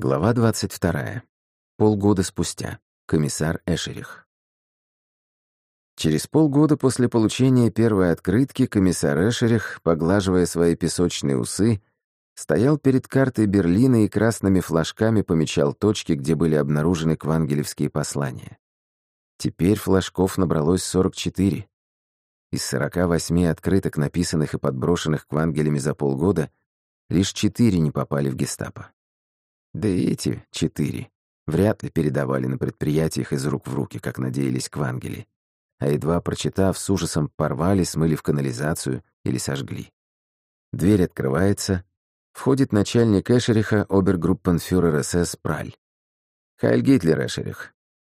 Глава 22. Полгода спустя. Комиссар Эшерих. Через полгода после получения первой открытки комиссар Эшерих, поглаживая свои песочные усы, стоял перед картой Берлина и красными флажками помечал точки, где были обнаружены квангелевские послания. Теперь флажков набралось 44. Из 48 открыток, написанных и подброшенных квангелями за полгода, лишь 4 не попали в гестапо. Да и эти четыре вряд ли передавали на предприятиях из рук в руки, как надеялись Квангели, а едва прочитав, с ужасом порвали, смыли в канализацию или сожгли. Дверь открывается, входит начальник Эшериха, обергруппенфюрер СС Праль. «Хайль Гитлер, Эшерих,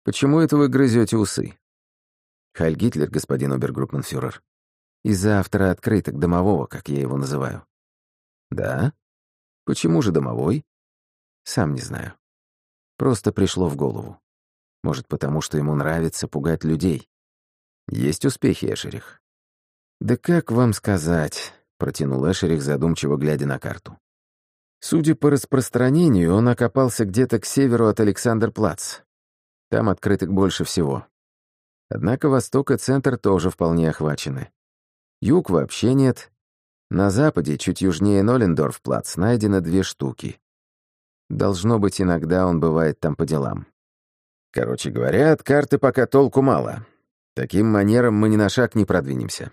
почему это вы грызете усы?» «Хайль Гитлер, господин обергруппенфюрер. Из-за автора открыток домового, как я его называю». «Да? Почему же домовой?» Сам не знаю. Просто пришло в голову. Может, потому что ему нравится пугать людей. Есть успехи, Эшерих? Да как вам сказать, протянул Эшерих, задумчиво глядя на карту. Судя по распространению, он окопался где-то к северу от Александр-Плац. Там открыток больше всего. Однако восток и центр тоже вполне охвачены. Юг вообще нет. На западе, чуть южнее Нолендорф-Плац, найдено две штуки. Должно быть, иногда он бывает там по делам. Короче говоря, от карты пока толку мало. Таким манером мы ни на шаг не продвинемся.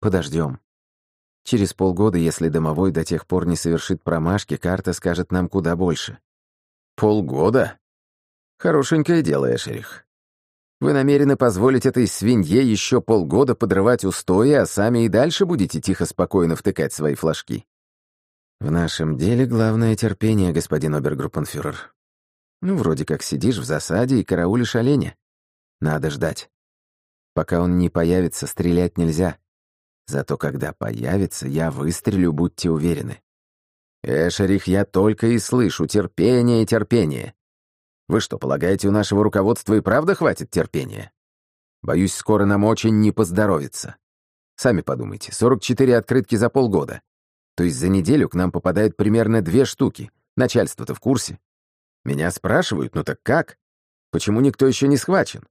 Подождем. Через полгода, если домовой до тех пор не совершит промашки, карта скажет нам куда больше. Полгода? Хорошенькое дело, Эшерих. Вы намерены позволить этой свинье еще полгода подрывать устои, а сами и дальше будете тихо-спокойно втыкать свои флажки? «В нашем деле главное терпение, господин обергруппенфюрер. Ну, вроде как сидишь в засаде и караулишь оленя. Надо ждать. Пока он не появится, стрелять нельзя. Зато когда появится, я выстрелю, будьте уверены. Эшерих, я только и слышу терпение и терпение. Вы что, полагаете, у нашего руководства и правда хватит терпения? Боюсь, скоро нам очень не поздоровится. Сами подумайте, 44 открытки за полгода. То есть за неделю к нам попадает примерно две штуки. Начальство-то в курсе. Меня спрашивают, ну так как? Почему никто еще не схвачен?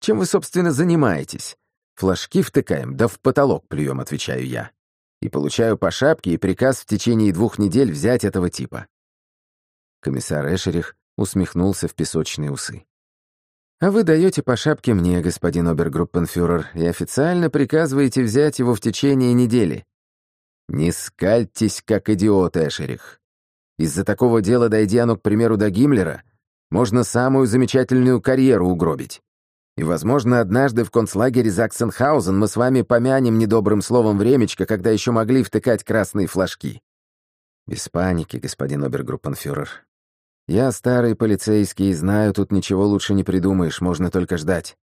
Чем вы, собственно, занимаетесь? Флажки втыкаем, да в потолок плюем, отвечаю я. И получаю по шапке и приказ в течение двух недель взять этого типа. Комиссар Эшерих усмехнулся в песочные усы. «А вы даете по шапке мне, господин обергруппенфюрер, и официально приказываете взять его в течение недели. Не скальтесь, как идиот, Эшерих. Из-за такого дела, дойдя оно, к примеру, до Гиммлера, можно самую замечательную карьеру угробить. И, возможно, однажды в концлагере Заксенхаузен мы с вами помянем недобрым словом времечко, когда еще могли втыкать красные флажки. Без паники, господин обергруппенфюрер. Я старый полицейский знаю, тут ничего лучше не придумаешь, можно только ждать.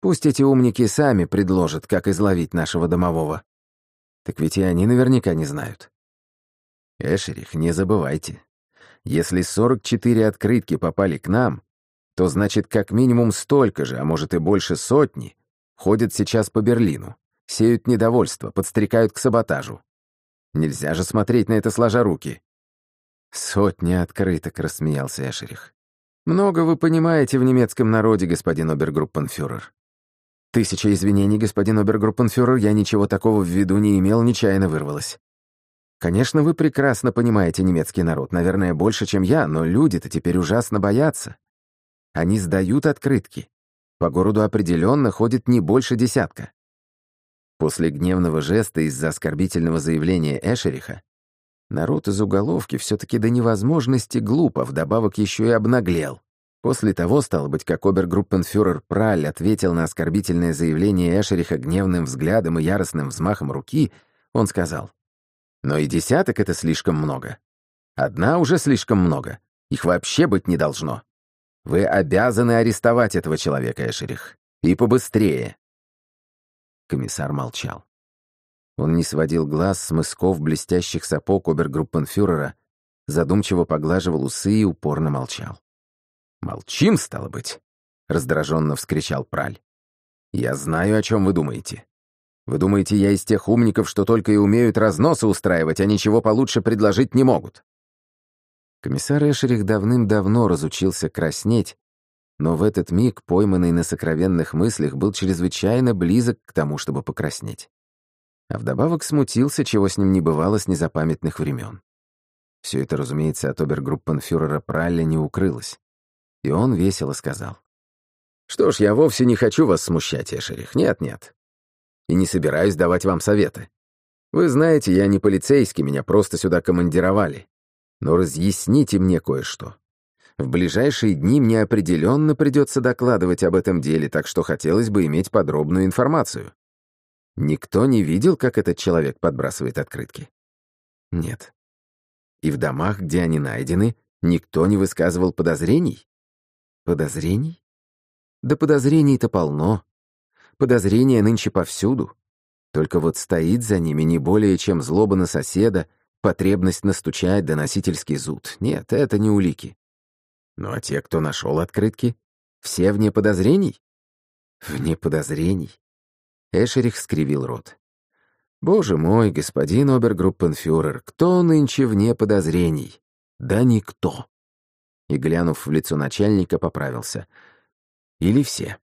Пусть эти умники сами предложат, как изловить нашего домового. Так ведь и они наверняка не знают. Эшерих, не забывайте. Если 44 открытки попали к нам, то значит как минимум столько же, а может и больше сотни, ходят сейчас по Берлину, сеют недовольство, подстрекают к саботажу. Нельзя же смотреть на это сложа руки. Сотни открыток, рассмеялся Эшерих. Много вы понимаете в немецком народе, господин обергруппенфюрер. «Тысяча извинений, господин обергруппенфюрер, я ничего такого в виду не имел, нечаянно вырвалось». «Конечно, вы прекрасно понимаете немецкий народ, наверное, больше, чем я, но люди-то теперь ужасно боятся. Они сдают открытки. По городу определенно ходит не больше десятка». После гневного жеста из-за оскорбительного заявления Эшериха народ из уголовки все-таки до невозможности глупо, вдобавок еще и обнаглел. После того, стало быть, как обергруппенфюрер Праль ответил на оскорбительное заявление Эшериха гневным взглядом и яростным взмахом руки, он сказал, «Но и десяток — это слишком много. Одна уже слишком много. Их вообще быть не должно. Вы обязаны арестовать этого человека, Эшерих. И побыстрее». Комиссар молчал. Он не сводил глаз с мысков блестящих сапог обергруппенфюрера, задумчиво поглаживал усы и упорно молчал. «Молчим, стало быть?» — раздраженно вскричал Праль. «Я знаю, о чем вы думаете. Вы думаете, я из тех умников, что только и умеют разносы устраивать, а ничего получше предложить не могут. Комиссар Эшерих давным-давно разучился краснеть, но в этот миг, пойманный на сокровенных мыслях, был чрезвычайно близок к тому, чтобы покраснеть. А вдобавок смутился, чего с ним не бывало с незапамятных времен. Все это, разумеется, от обергруппенфюрера Пралля не укрылось. И он весело сказал. «Что ж, я вовсе не хочу вас смущать, Эшерих. Нет-нет. И не собираюсь давать вам советы. Вы знаете, я не полицейский, меня просто сюда командировали. Но разъясните мне кое-что. В ближайшие дни мне определенно придется докладывать об этом деле, так что хотелось бы иметь подробную информацию. Никто не видел, как этот человек подбрасывает открытки? Нет. И в домах, где они найдены, никто не высказывал подозрений? Подозрений? Да подозрений-то полно. Подозрения нынче повсюду. Только вот стоит за ними не более, чем злоба на соседа, потребность настучать, доносительский зуд. Нет, это не улики. Ну а те, кто нашел открытки, все вне подозрений? Вне подозрений. Эшерих скривил рот. Боже мой, господин обергруппенфюрер, кто нынче вне подозрений? Да никто. И, глянув в лицо начальника, поправился. Или все.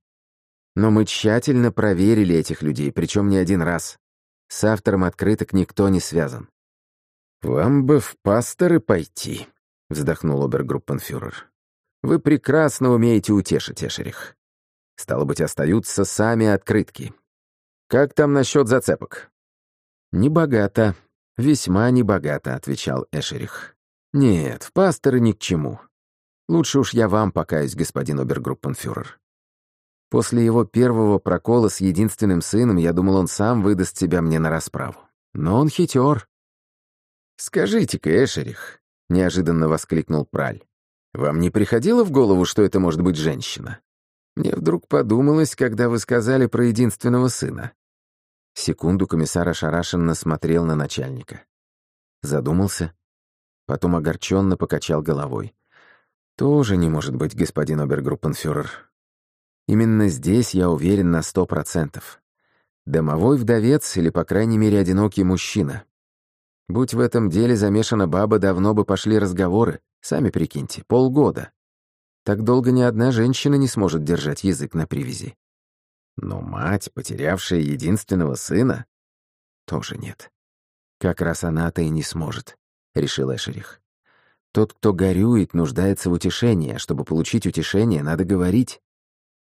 Но мы тщательно проверили этих людей, причем не один раз. С автором открыток никто не связан. «Вам бы в пасторы пойти», — вздохнул обергруппенфюрер. «Вы прекрасно умеете утешить, Эшерих. Стало быть, остаются сами открытки. Как там насчет зацепок?» «Небогато, весьма небогато», — отвечал Эшерих. «Нет, в пасторы ни к чему. Лучше уж я вам покаюсь, господин обергруппенфюрер. После его первого прокола с единственным сыном я думал, он сам выдаст себя мне на расправу. Но он хитер. «Скажите-ка, Эшерих», — неожиданно воскликнул Праль, «вам не приходило в голову, что это может быть женщина? Мне вдруг подумалось, когда вы сказали про единственного сына». Секунду комиссар ошарашенно смотрел на начальника. Задумался, потом огорченно покачал головой. «Тоже не может быть, господин обергруппенфюрер. Именно здесь я уверен на сто процентов. Домовой вдовец или, по крайней мере, одинокий мужчина. Будь в этом деле замешана баба, давно бы пошли разговоры. Сами прикиньте, полгода. Так долго ни одна женщина не сможет держать язык на привязи. Но мать, потерявшая единственного сына, тоже нет. Как раз она-то и не сможет, — решил Эшерих. Тот, кто горюет, нуждается в утешении, а чтобы получить утешение, надо говорить.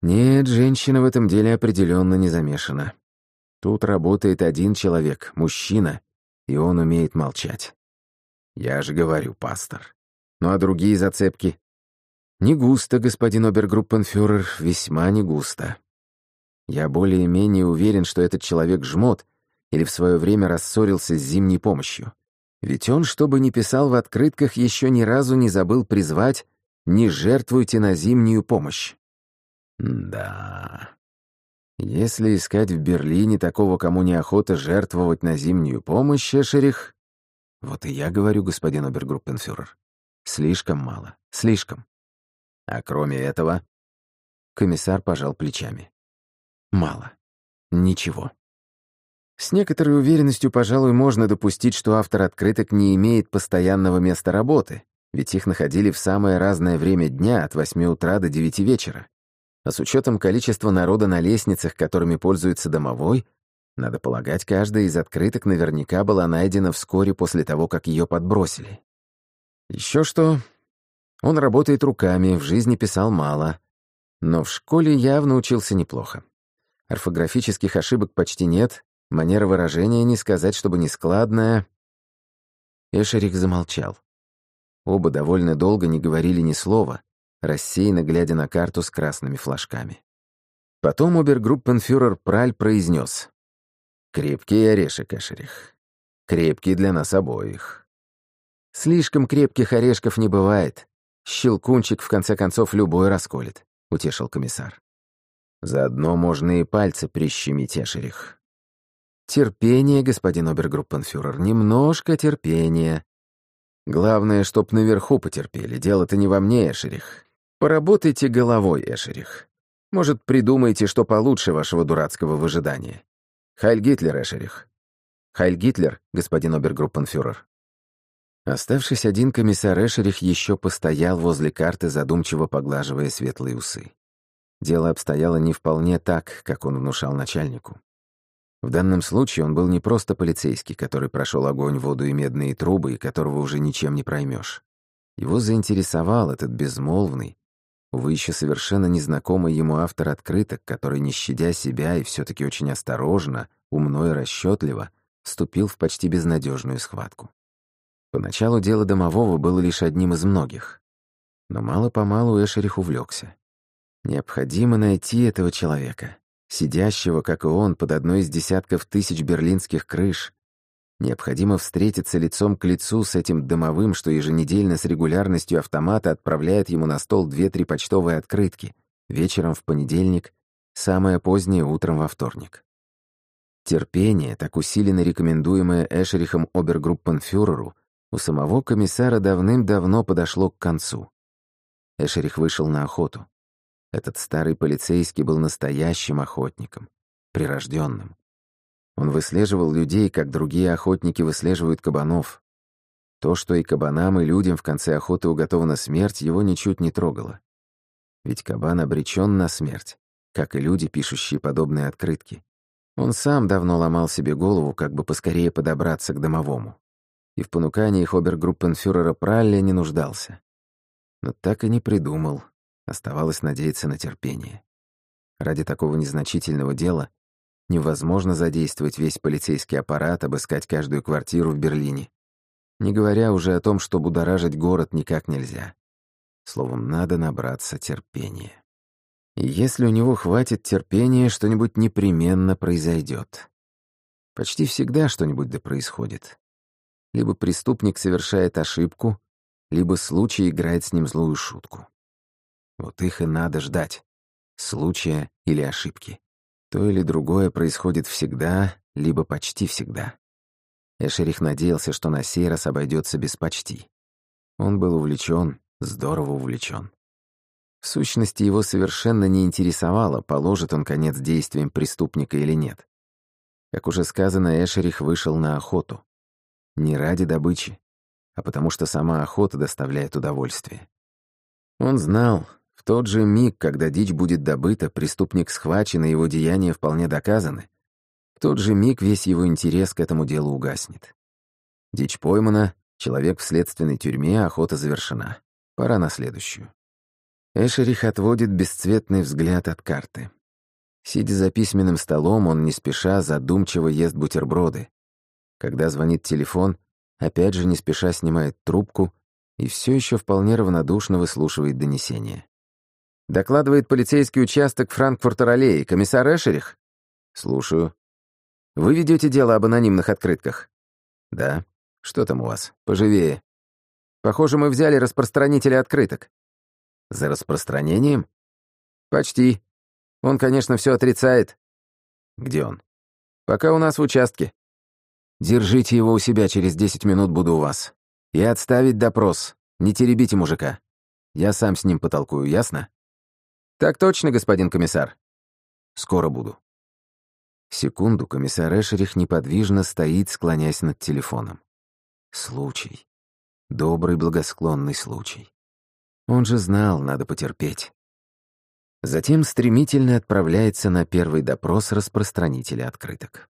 Нет, женщина в этом деле определенно не замешана. Тут работает один человек, мужчина, и он умеет молчать. Я же говорю, пастор. Ну а другие зацепки? Не густо, господин обергруппенфюрер, весьма не густо. Я более-менее уверен, что этот человек жмот или в свое время рассорился с зимней помощью. Ведь он, чтобы не писал в открытках, еще ни разу не забыл призвать «Не жертвуйте на зимнюю помощь». Да. Если искать в Берлине такого, кому неохота жертвовать на зимнюю помощь, Эшерих... Вот и я говорю, господин обергруппенфюрер. Слишком мало. Слишком. А кроме этого... Комиссар пожал плечами. Мало. Ничего. С некоторой уверенностью, пожалуй, можно допустить, что автор открыток не имеет постоянного места работы, ведь их находили в самое разное время дня, от 8 утра до 9 вечера. А с учетом количества народа на лестницах, которыми пользуется домовой, надо полагать, каждая из открыток наверняка была найдена вскоре после того, как ее подбросили. Еще что? Он работает руками, в жизни писал мало, но в школе явно учился неплохо. Орфографических ошибок почти нет, манера выражения не сказать, чтобы не складная. Эшерик замолчал. Оба довольно долго не говорили ни слова, рассеянно глядя на карту с красными флажками. Потом обергруппенфюрер Праль произнес. «Крепкий орешек, Эшерих. Крепкий для нас обоих». «Слишком крепких орешков не бывает. Щелкунчик, в конце концов, любой расколет», — утешил комиссар. «Заодно можно и пальцы прищемить, Эшерих». «Терпение, господин обергруппенфюрер, немножко терпения. Главное, чтоб наверху потерпели. Дело-то не во мне, Эшерих. Поработайте головой, Эшерих. Может, придумаете, что получше вашего дурацкого выжидания. Хайль Гитлер, Эшерих. Хайль Гитлер, господин обергруппенфюрер. Оставшись один, комиссар Эшерих еще постоял возле карты, задумчиво поглаживая светлые усы. Дело обстояло не вполне так, как он внушал начальнику. В данном случае он был не просто полицейский, который прошел огонь, воду и медные трубы, и которого уже ничем не проймешь. Его заинтересовал этот безмолвный, увы, еще совершенно незнакомый ему автор открыток, который, не щадя себя и все таки очень осторожно, умно и расчетливо, вступил в почти безнадежную схватку. Поначалу дело домового было лишь одним из многих. Но мало-помалу Эшерих увлекся. Необходимо найти этого человека, сидящего, как и он, под одной из десятков тысяч берлинских крыш, Необходимо встретиться лицом к лицу с этим дымовым, что еженедельно с регулярностью автомата отправляет ему на стол две-три почтовые открытки, вечером в понедельник, самое позднее утром во вторник. Терпение, так усиленно рекомендуемое Эшерихом обергруппенфюреру, у самого комиссара давным-давно подошло к концу. Эшерих вышел на охоту. Этот старый полицейский был настоящим охотником, прирожденным. Он выслеживал людей, как другие охотники выслеживают кабанов. То, что и кабанам, и людям в конце охоты уготована смерть, его ничуть не трогало. Ведь кабан обречен на смерть, как и люди, пишущие подобные открытки. Он сам давно ломал себе голову, как бы поскорее подобраться к домовому. И в понуканиях обергруппенфюрера Пралля не нуждался. Но так и не придумал. Оставалось надеяться на терпение. Ради такого незначительного дела Невозможно задействовать весь полицейский аппарат, обыскать каждую квартиру в Берлине. Не говоря уже о том, что будоражить город никак нельзя. Словом, надо набраться терпения. И если у него хватит терпения, что-нибудь непременно произойдет. Почти всегда что-нибудь да происходит. Либо преступник совершает ошибку, либо случай играет с ним злую шутку. Вот их и надо ждать. Случая или ошибки. То или другое происходит всегда, либо почти всегда. Эшерих надеялся, что на сей раз обойдется без почти. Он был увлечен, здорово увлечен. В сущности, его совершенно не интересовало, положит он конец действиям преступника или нет. Как уже сказано, Эшерих вышел на охоту. Не ради добычи, а потому что сама охота доставляет удовольствие. Он знал, тот же миг, когда дичь будет добыта, преступник схвачен и его деяния вполне доказаны, в тот же миг весь его интерес к этому делу угаснет. Дичь поймана, человек в следственной тюрьме, охота завершена. Пора на следующую. Эшерих отводит бесцветный взгляд от карты. Сидя за письменным столом, он не спеша задумчиво ест бутерброды. Когда звонит телефон, опять же не спеша снимает трубку и все еще вполне равнодушно выслушивает донесение. Докладывает полицейский участок Франкфуртер-аллеи. Комиссар Эшерих? Слушаю. Вы ведете дело об анонимных открытках? Да. Что там у вас? Поживее. Похоже, мы взяли распространителя открыток. За распространением? Почти. Он, конечно, все отрицает. Где он? Пока у нас в участке. Держите его у себя, через десять минут буду у вас. И отставить допрос. Не теребите мужика. Я сам с ним потолкую, ясно? «Так точно, господин комиссар». «Скоро буду». Секунду комиссар Эшерих неподвижно стоит, склоняясь над телефоном. Случай. Добрый, благосклонный случай. Он же знал, надо потерпеть. Затем стремительно отправляется на первый допрос распространителя открыток.